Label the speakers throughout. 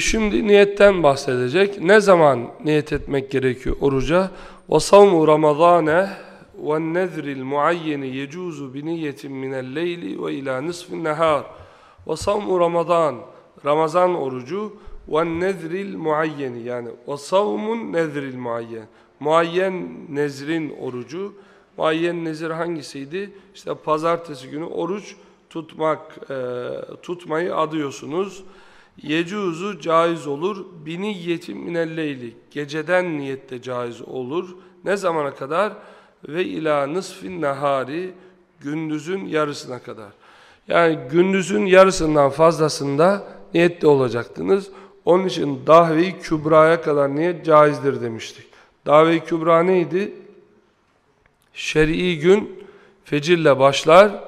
Speaker 1: Şimdi niyetten bahsedecek. Ne zaman niyet etmek gerekiyor oruca? وَصَوْمُ رَمَضَانَ وَالنَّذْرِ الْمُعَيَّنِ يَجُوزُ بِنِيَّةٍ مِنَ اللَّيْلِ وَاِلَى نِصْفِ النَّهَارِ وَصَوْمُ Ramazan Ramazan orucu وَالنَّذْرِ الْمُعَيَّنِ yani وَصَوْمُ النَّذْرِ الْمُعَيَّنِ Muayyen nezrin orucu. Muayyen nezir hangisiydi? İşte pazartesi günü oruç tutmak, e, tutmayı adıyorsunuz. Yecuzu caiz olur. Biniyetin minelleyli. Geceden niyette caiz olur. Ne zamana kadar? Ve ila nısfin nahari. Gündüzün yarısına kadar. Yani gündüzün yarısından fazlasında niyette olacaktınız. Onun için dahve-i kübraya kadar niyet caizdir demiştik. Dahve-i kübra neydi? Şer'i gün fecirle başlar,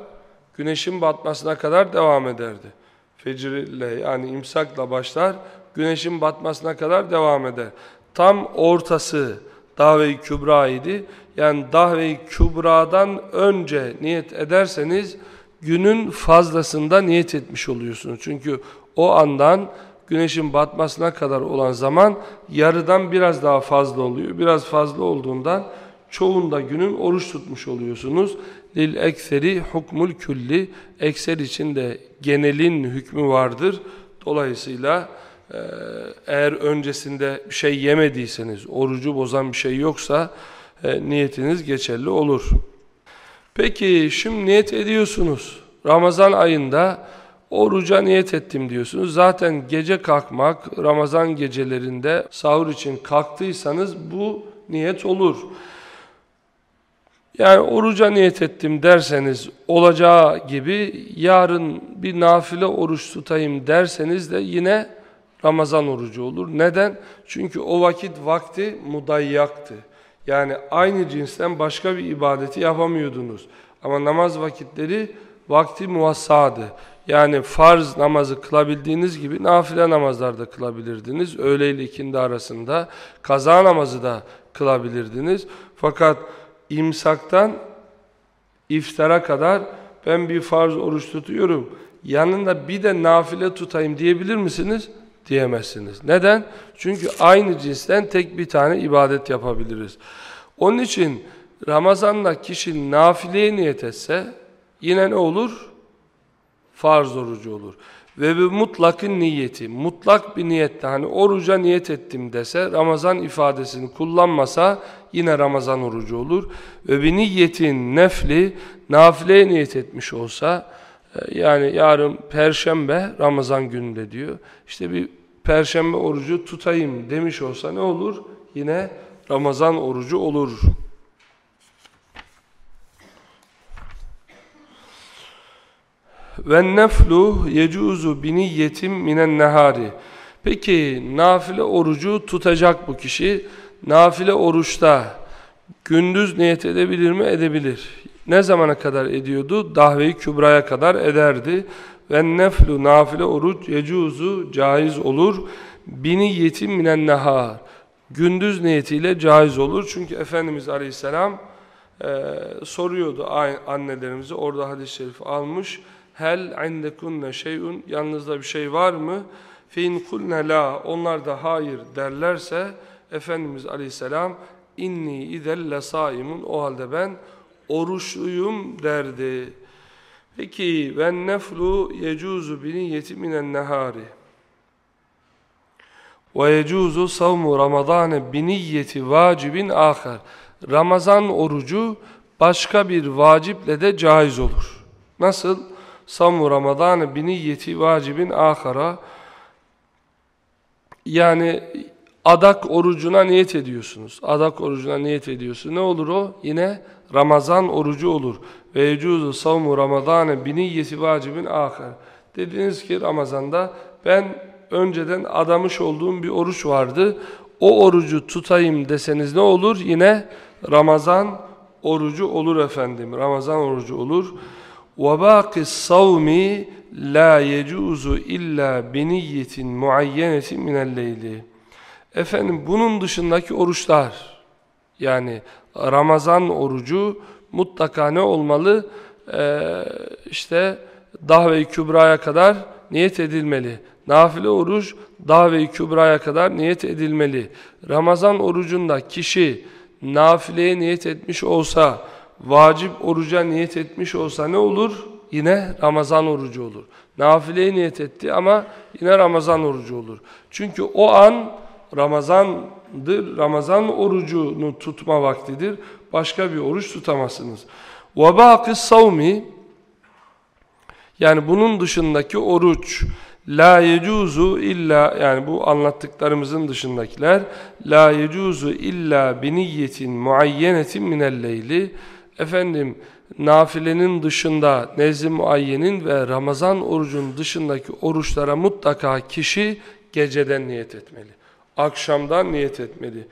Speaker 1: güneşin batmasına kadar devam ederdi fecirle yani imsakla başlar, güneşin batmasına kadar devam eder. Tam ortası Dahve-i Kübra idi. Yani Dahve-i Kübra'dan önce niyet ederseniz günün fazlasında niyet etmiş oluyorsunuz. Çünkü o andan güneşin batmasına kadar olan zaman yarıdan biraz daha fazla oluyor. Biraz fazla olduğundan çoğunda günün oruç tutmuş oluyorsunuz. Lil ekseri hukmul külli ekser için de genelin hükmü vardır. Dolayısıyla e, eğer öncesinde bir şey yemediyseniz, orucu bozan bir şey yoksa e, niyetiniz geçerli olur. Peki şimdi niyet ediyorsunuz. Ramazan ayında oruca niyet ettim diyorsunuz. Zaten gece kalkmak, Ramazan gecelerinde sahur için kalktıysanız bu niyet olur. Yani oruca niyet ettim derseniz olacağı gibi yarın bir nafile oruç tutayım derseniz de yine Ramazan orucu olur. Neden? Çünkü o vakit vakti mudayyaktı. Yani aynı cinsten başka bir ibadeti yapamıyordunuz. Ama namaz vakitleri vakti muvassadı. Yani farz namazı kılabildiğiniz gibi nafile namazlarda kılabilirdiniz. Öğle ile ikindi arasında kaza namazı da kılabilirdiniz. Fakat imsaktan iftara kadar ben bir farz oruç tutuyorum. Yanında bir de nafile tutayım diyebilir misiniz? Diyemezsiniz. Neden? Çünkü aynı cinsten tek bir tane ibadet yapabiliriz. Onun için Ramazan'da kişi nafileye niyet etse yine ne olur? Farz orucu olur. Ve bir mutlakın niyeti, mutlak bir niyette hani oruca niyet ettim dese Ramazan ifadesini kullanmasa yine Ramazan orucu olur. Ve bir niyetin nefli nafileye niyet etmiş olsa e, yani yarın perşembe Ramazan gününde diyor. İşte bir perşembe orucu tutayım demiş olsa ne olur? Yine Ramazan orucu olur. Ve neflu yecuzu biniyyetim minen nehari. Peki nafile orucu tutacak bu kişi. Nafile oruçta gündüz niyet edebilir mi? Edebilir. Ne zamana kadar ediyordu? Dahve-i kübraya kadar ederdi. Ve neflu nafile oruç yecuzu caiz olur. Biniyyetim minen nehar. Gündüz niyetiyle caiz olur. Çünkü Efendimiz Aleyhisselam e, soruyordu annelerimize. Orada hadis-i şerif almış hel indekunne şeyun yanınızda bir şey var mı? Fin kulne la onlar da hayır derlerse Efendimiz Aleyhisselam inni idelle saimun o halde ben oruçluyum derdi. Peki ve neflu yecuzu bi niyeti nehari. Ve yecuzu savmu ramadane bi niyeti vacibin ahar. Ramazan orucu başka bir vaciple de caiz olur. Nasıl? Samu Ramazan biniyeti vacibin ahara yani adak orucuna niyet ediyorsunuz. Adak orucuna niyet ediyorsunuz. Ne olur o? Yine Ramazan orucu olur. Ve yecuzu savmu Ramazan biniyeti vacibin ahar. Dediniz ki Ramazan'da ben önceden adamış olduğum bir oruç vardı. O orucu tutayım deseniz ne olur? Yine Ramazan orucu olur efendim. Ramazan orucu olur. وَبَاقِ الصَّوْمِ لَا يَجُوزُ اِلَّا بِنِيَّةٍ مُعَيَّنَةٍ مِنَ اللَّيْلِ Efendim bunun dışındaki oruçlar yani Ramazan orucu mutlaka ne olmalı? Ee, işte Dahve-i Kübra'ya kadar niyet edilmeli. Nafile oruç davet-i kübraya kadar niyet edilmeli. Ramazan orucunda kişi nafileye niyet etmiş olsa, vacip oruca niyet etmiş olsa ne olur? Yine Ramazan orucu olur. Nafileye niyet etti ama yine Ramazan orucu olur. Çünkü o an Ramazan'dır. Ramazan orucunu tutma vaktidir. Başka bir oruç tutamazsınız. وَبَاقِ الصَّوْمِ Yani bunun dışındaki oruç La yecuzu illa yani bu anlattıklarımızın dışındakiler la yecuzu illa bi niyyetin muayyenetin minel leyli efendim nafilenin dışında nezli muayyenin ve Ramazan orucun dışındaki oruçlara mutlaka kişi geceden niyet etmeli. Akşamdan niyet etmeli.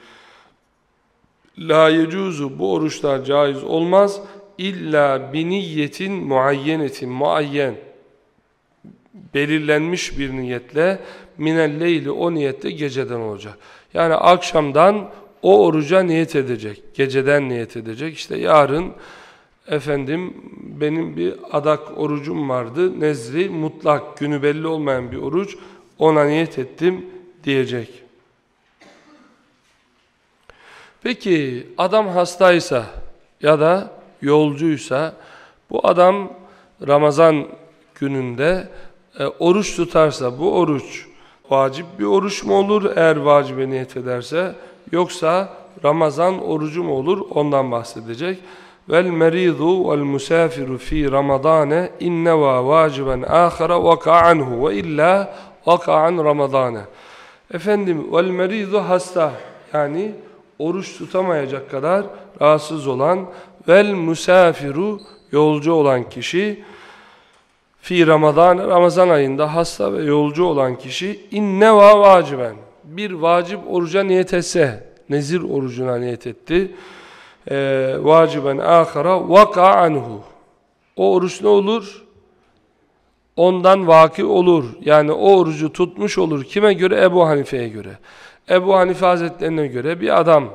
Speaker 1: La yecuzu bu oruçlar caiz olmaz illa bi niyyetin muayyenetin muayyen belirlenmiş bir niyetle minel leyli o niyette geceden olacak. Yani akşamdan o oruca niyet edecek. Geceden niyet edecek. İşte yarın efendim benim bir adak orucum vardı. Nezri mutlak günü belli olmayan bir oruç. Ona niyet ettim diyecek. Peki adam hastaysa ya da yolcuysa bu adam Ramazan gününde e, oruç tutarsa bu oruç vacip bir oruç mu olur eğer vacibe niyet ederse yoksa Ramazan orucu mu olur ondan bahsedecek. Vel meridu vel musafiru fi ramadane inneva vaciben ahara vaka anhu ve illa vaka an ramadane. Efendim vel meridu hasta yani oruç tutamayacak kadar rahatsız olan vel musafiru yolcu olan kişi fi Ramazan Ramazan ayında hasta ve yolcu olan kişi inneva vaciben bir vacip oruca niyet etse nezir orucuna niyet etti ee, vaciben ahara vaka anhu o oruç ne olur? Ondan vaki olur. Yani o orucu tutmuş olur. Kime göre? Ebu Hanife'ye göre. Ebu Hanife Hazretlerine göre bir adam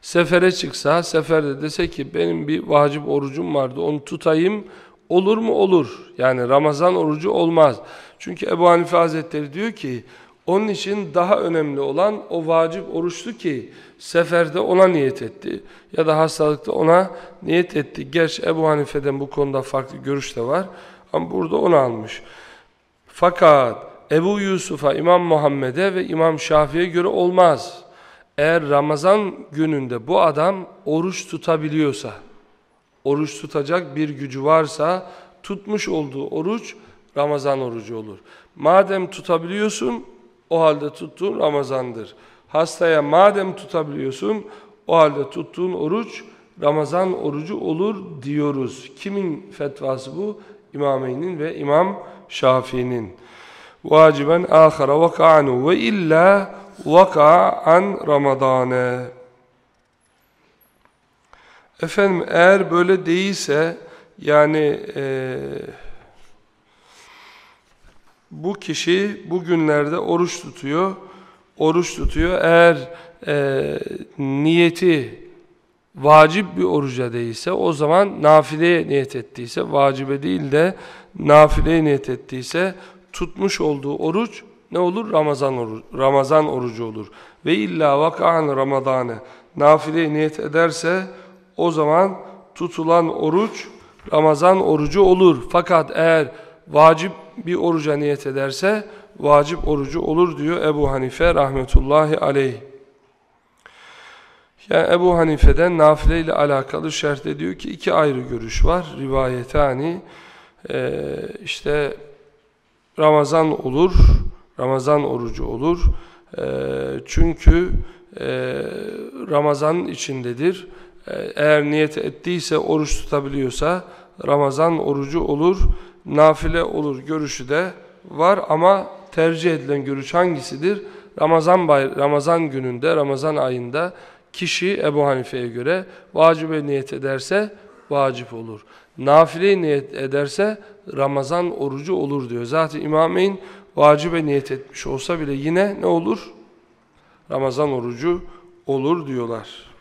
Speaker 1: sefere çıksa, seferde dese ki benim bir vacip orucum vardı onu tutayım, Olur mu? Olur. Yani Ramazan orucu olmaz. Çünkü Ebu Hanife Hazretleri diyor ki onun için daha önemli olan o vacip oruçtu ki seferde ona niyet etti. Ya da hastalıkta ona niyet etti. Gerçi Ebu Hanife'den bu konuda farklı görüş de var. Ama burada onu almış. Fakat Ebu Yusuf'a, İmam Muhammed'e ve İmam Şafii'ye göre olmaz. Eğer Ramazan gününde bu adam oruç tutabiliyorsa, oruç tutacak bir gücü varsa tutmuş olduğu oruç Ramazan orucu olur. Madem tutabiliyorsun o halde tuttuğun Ramazandır. Hastaya madem tutabiliyorsun o halde tuttuğun oruç Ramazan orucu olur diyoruz. Kimin fetvası bu? İmameyn'in ve İmam Şafii'nin. Vaciben ahara vaka'anu ve illa vaka'an Ramadane. Efendim eğer böyle değilse yani e, bu kişi bugünlerde oruç tutuyor, oruç tutuyor. Eğer e, niyeti vacip bir oruca değilse o zaman nafileye niyet ettiyse, vacibe değil de nafileye niyet ettiyse tutmuş olduğu oruç ne olur? Ramazan orucu, Ramazan orucu olur. Ve illa vakaan Ramazan'ı nafileye niyet ederse o zaman tutulan oruç Ramazan orucu olur. Fakat eğer vacip bir oruca niyet ederse vacip orucu olur diyor Ebu Hanife rahmetullahi aleyh. Yani Ebu Hanife'den nafile ile alakalı şerhte diyor ki iki ayrı görüş var. Rivayetani ee, işte Ramazan olur, Ramazan orucu olur. Ee, çünkü e, Ramazan içindedir. Ee, eğer niyet ettiyse oruç tutabiliyorsa Ramazan orucu olur, nafile olur görüşü de var ama tercih edilen görüş hangisidir? Ramazan bay Ramazan gününde, Ramazan ayında kişi Ebu Hanife'ye göre vacibe niyet ederse vacip olur. Nafile niyet ederse Ramazan orucu olur diyor. Zaten İmameyn vacibe niyet etmiş olsa bile yine ne olur? Ramazan orucu olur diyorlar.